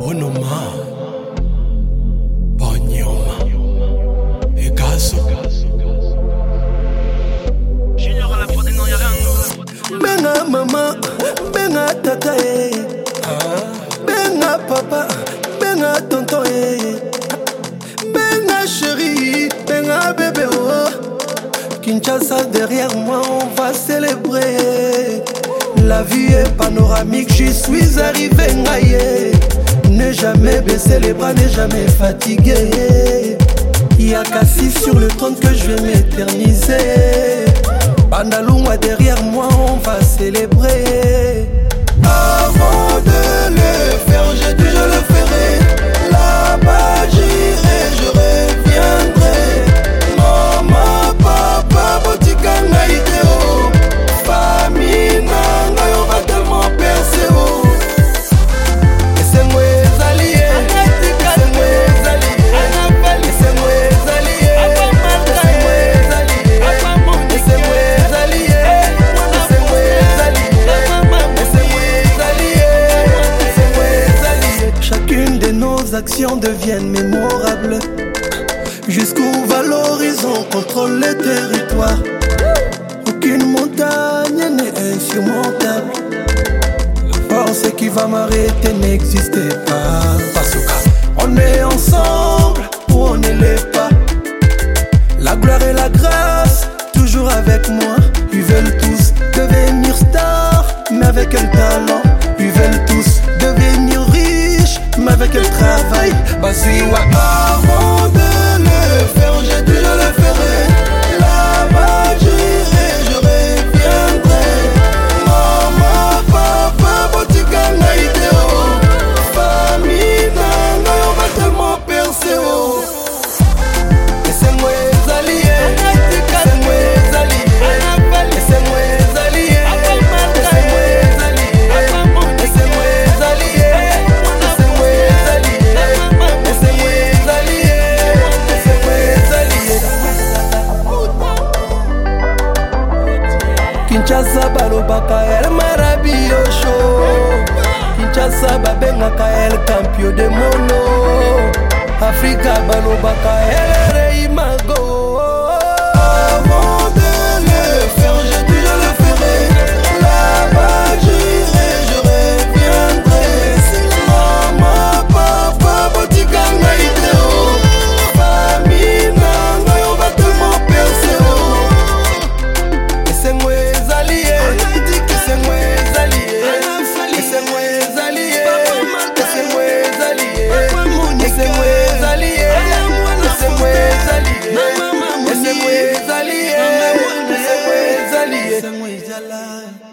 bonoma. Bonyoma. Egazo. Benga mama benga tata e. benga papa benga tonton ye benga chéri benga bébé oh Kinshasa derrière moi on va célébrer. La vie est panoramique, j'y suis arrivé, ngaïe ne jamais baisser les bras, ne jamais fatiguer Y'a Cassis sur le trône que je vais m'éterniser. Bandalungwa derrière moi on va célébrer nos actions deviennent mémorables. Jusqu'où va l'horizon contrôle le territoire Aucune montagne n'est insurmontable. La force qui va m'arrêter n'existe pas. Que on est ensemble ou on ne l'est pas. La gloire et la grâce toujours avec moi Ils veulent tous devenir stars mais avec quel talent boy, but see what I want. Kinshasa balobaka el marabiyosho kinshasa babengaka el campio de mono. Afrika balobaka el reimago Sangwe jala.